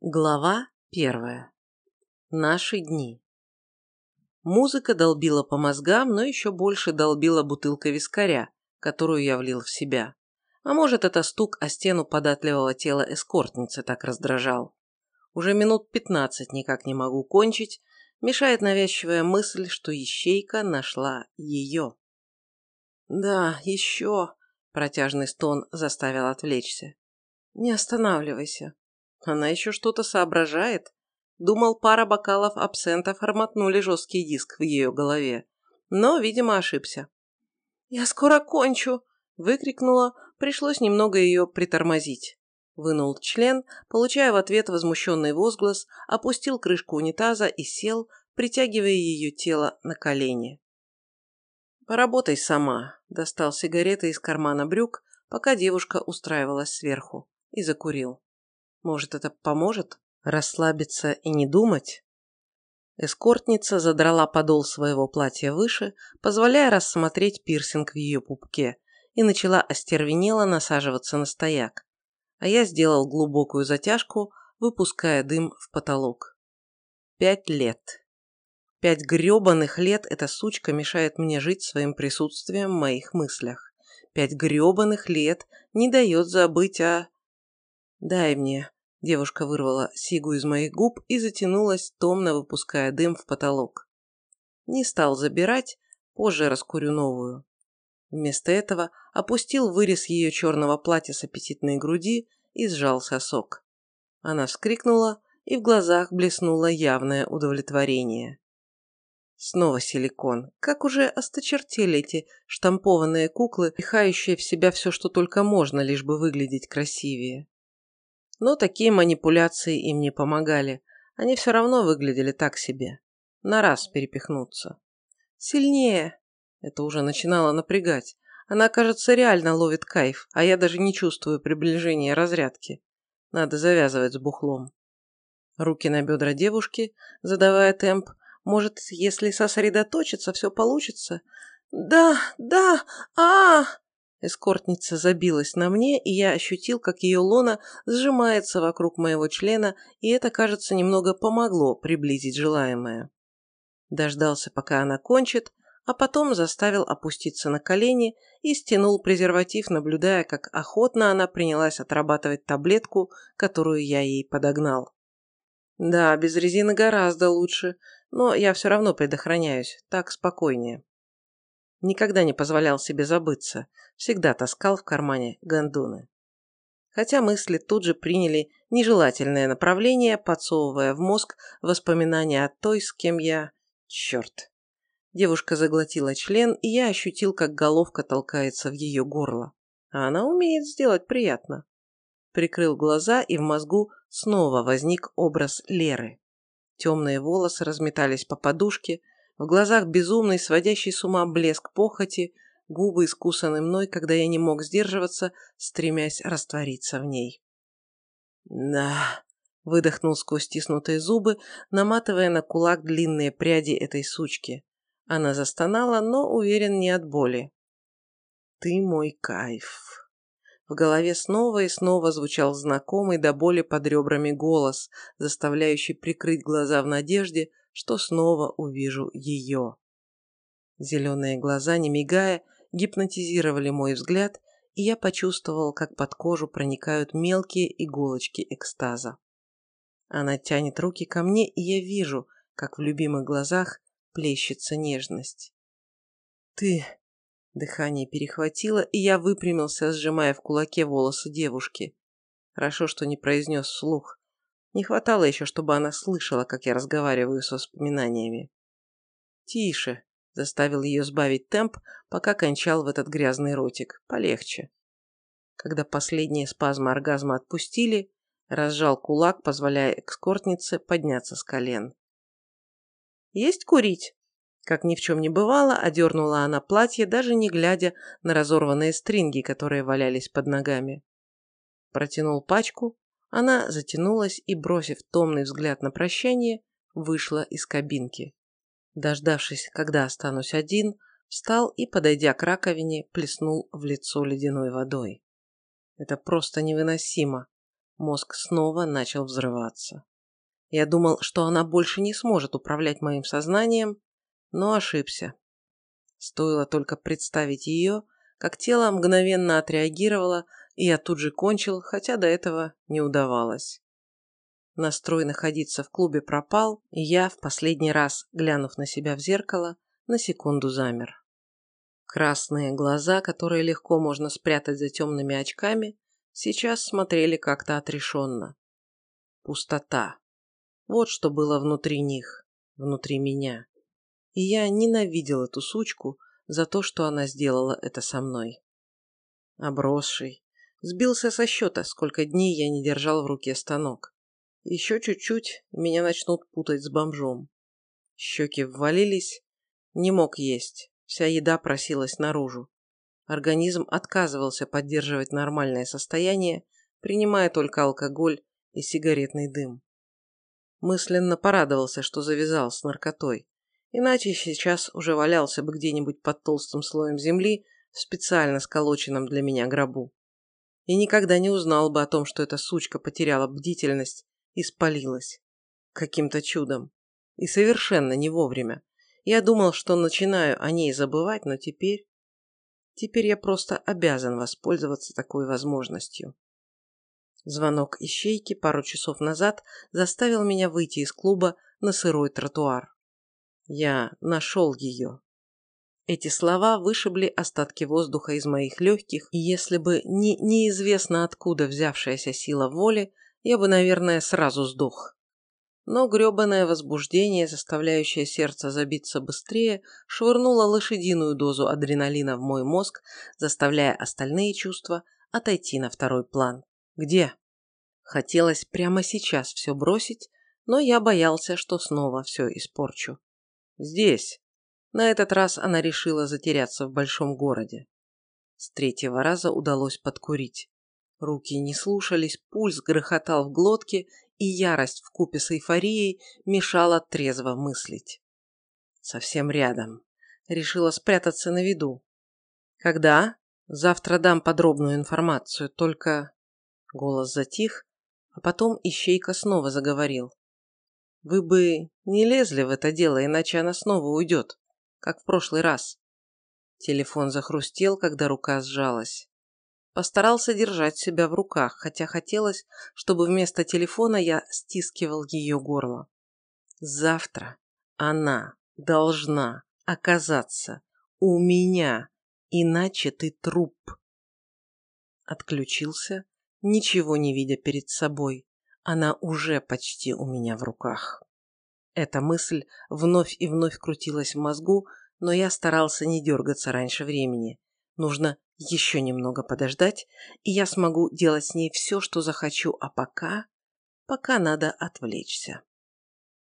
Глава первая. Наши дни. Музыка долбила по мозгам, но еще больше долбила бутылка вискаря, которую я влил в себя. А может, это стук о стену податливого тела эскортницы так раздражал. Уже минут пятнадцать никак не могу кончить, мешает навязчивая мысль, что ищейка нашла ее. «Да, еще», – протяжный стон заставил отвлечься. «Не останавливайся», она еще что-то соображает. Думал, пара бокалов абсента форматнули жесткий диск в ее голове. Но, видимо, ошибся. «Я скоро кончу!» – выкрикнула. Пришлось немного ее притормозить. Вынул член, получая в ответ возмущенный возглас, опустил крышку унитаза и сел, притягивая ее тело на колени. «Поработай сама», – достал сигареты из кармана брюк, пока девушка устраивалась сверху, и закурил. Может, это поможет? Расслабиться и не думать? Эскортница задрала подол своего платья выше, позволяя рассмотреть пирсинг в ее пупке, и начала остервенело насаживаться на стояк. А я сделал глубокую затяжку, выпуская дым в потолок. Пять лет. Пять грёбаных лет эта сучка мешает мне жить своим присутствием в моих мыслях. Пять грёбаных лет не дает забыть о... «Дай мне». Девушка вырвала сигу из моих губ и затянулась, томно выпуская дым в потолок. Не стал забирать, позже раскурю новую. Вместо этого опустил вырез ее черного платья с аппетитной груди и сжал сосок. Она вскрикнула, и в глазах блеснуло явное удовлетворение. Снова силикон. Как уже осточертели эти штампованные куклы, пихающие в себя все, что только можно, лишь бы выглядеть красивее. Но такие манипуляции им не помогали. Они все равно выглядели так себе. На раз перепихнуться. Сильнее. Это уже начинало напрягать. Она, кажется, реально ловит кайф, а я даже не чувствую приближения разрядки. Надо завязывать с бухлом. Руки на бедра девушки, задавая темп. Может, если сосредоточиться, все получится? Да, да, а, -а, -а Эскортница забилась на мне, и я ощутил, как ее лона сжимается вокруг моего члена, и это, кажется, немного помогло приблизить желаемое. Дождался, пока она кончит, а потом заставил опуститься на колени и стянул презерватив, наблюдая, как охотно она принялась отрабатывать таблетку, которую я ей подогнал. Да, без резины гораздо лучше, но я все равно предохраняюсь, так спокойнее. Никогда не позволял себе забыться, всегда таскал в кармане гандуны. Хотя мысли тут же приняли нежелательное направление, подсовывая в мозг воспоминания о той, с кем я... Черт. Девушка заглотила член, и я ощутил, как головка толкается в ее горло. А она умеет сделать приятно. Прикрыл глаза, и в мозгу снова возник образ Леры. Темные волосы разметались по подушке, в глазах безумный, сводящий с ума блеск похоти, губы искусаны мной, когда я не мог сдерживаться, стремясь раствориться в ней. «Да», — выдохнул сквозь стиснутые зубы, наматывая на кулак длинные пряди этой сучки. Она застонала, но, уверен, не от боли. «Ты мой кайф». В голове снова и снова звучал знакомый до боли под ребрами голос, заставляющий прикрыть глаза в надежде, что снова увижу ее. Зеленые глаза, не мигая, гипнотизировали мой взгляд, и я почувствовал, как под кожу проникают мелкие иголочки экстаза. Она тянет руки ко мне, и я вижу, как в любимых глазах плещется нежность. «Ты...» Дыхание перехватило, и я выпрямился, сжимая в кулаке волосы девушки. Хорошо, что не произнес вслух. Не хватало еще, чтобы она слышала, как я разговариваю с воспоминаниями. «Тише», – заставил ее сбавить темп, пока кончал в этот грязный ротик. «Полегче». Когда последние спазмы оргазма отпустили, разжал кулак, позволяя экскортнице подняться с колен. «Есть курить?» Как ни в чем не бывало, одернула она платье, даже не глядя на разорванные стринги, которые валялись под ногами. Протянул пачку, она затянулась и, бросив томный взгляд на прощание, вышла из кабинки. Дождавшись, когда останусь один, встал и, подойдя к раковине, плеснул в лицо ледяной водой. Это просто невыносимо. Мозг снова начал взрываться. Я думал, что она больше не сможет управлять моим сознанием, но ошибся. Стоило только представить ее, как тело мгновенно отреагировало, и я тут же кончил, хотя до этого не удавалось. Настрой находиться в клубе пропал, и я, в последний раз, глянув на себя в зеркало, на секунду замер. Красные глаза, которые легко можно спрятать за темными очками, сейчас смотрели как-то отрешенно. Пустота. Вот что было внутри них, внутри меня. И я ненавидел эту сучку за то, что она сделала это со мной. Обросший. Сбился со счета, сколько дней я не держал в руке станок. Еще чуть-чуть, меня начнут путать с бомжом. Щеки ввалились, не мог есть, вся еда просилась наружу. Организм отказывался поддерживать нормальное состояние, принимая только алкоголь и сигаретный дым. Мысленно порадовался, что завязал с наркотой, иначе сейчас уже валялся бы где-нибудь под толстым слоем земли в специально сколоченном для меня гробу. И никогда не узнал бы о том, что эта сучка потеряла бдительность и спалилась. Каким-то чудом. И совершенно не вовремя. Я думал, что начинаю о ней забывать, но теперь... Теперь я просто обязан воспользоваться такой возможностью. Звонок ищейки пару часов назад заставил меня выйти из клуба на сырой тротуар. Я нашел ее. Эти слова вышибли остатки воздуха из моих легких, и если бы не неизвестно откуда взявшаяся сила воли, я бы, наверное, сразу сдох. Но гребаное возбуждение, заставляющее сердце забиться быстрее, швырнуло лошадиную дозу адреналина в мой мозг, заставляя остальные чувства отойти на второй план. Где? Хотелось прямо сейчас все бросить, но я боялся, что снова все испорчу. Здесь. На этот раз она решила затеряться в большом городе. С третьего раза удалось подкурить. Руки не слушались, пульс грохотал в глотке, и ярость в купе с эйфорией мешала трезво мыслить. Совсем рядом. Решила спрятаться на виду. Когда? Завтра дам подробную информацию, только... Голос затих, а потом Ищейка снова заговорил. Вы бы не лезли в это дело, иначе она снова уйдет, как в прошлый раз. Телефон захрустел, когда рука сжалась. Постарался держать себя в руках, хотя хотелось, чтобы вместо телефона я стискивал ее горло. Завтра она должна оказаться у меня, иначе ты труп. Отключился, ничего не видя перед собой. Она уже почти у меня в руках. Эта мысль вновь и вновь крутилась в мозгу, но я старался не дергаться раньше времени. Нужно еще немного подождать, и я смогу делать с ней все, что захочу, а пока... Пока надо отвлечься.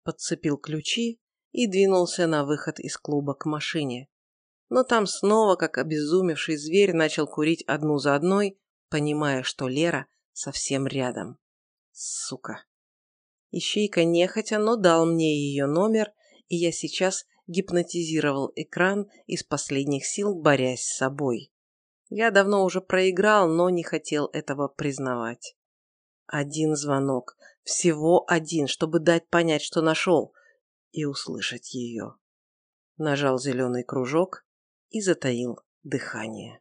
Подцепил ключи и двинулся на выход из клуба к машине. Но там снова, как обезумевший зверь, начал курить одну за одной, понимая, что Лера совсем рядом. Сука. Ищейка нехотя, но дал мне ее номер, и я сейчас гипнотизировал экран из последних сил, борясь с собой. Я давно уже проиграл, но не хотел этого признавать. Один звонок, всего один, чтобы дать понять, что нашел, и услышать ее. Нажал зеленый кружок и затаил дыхание.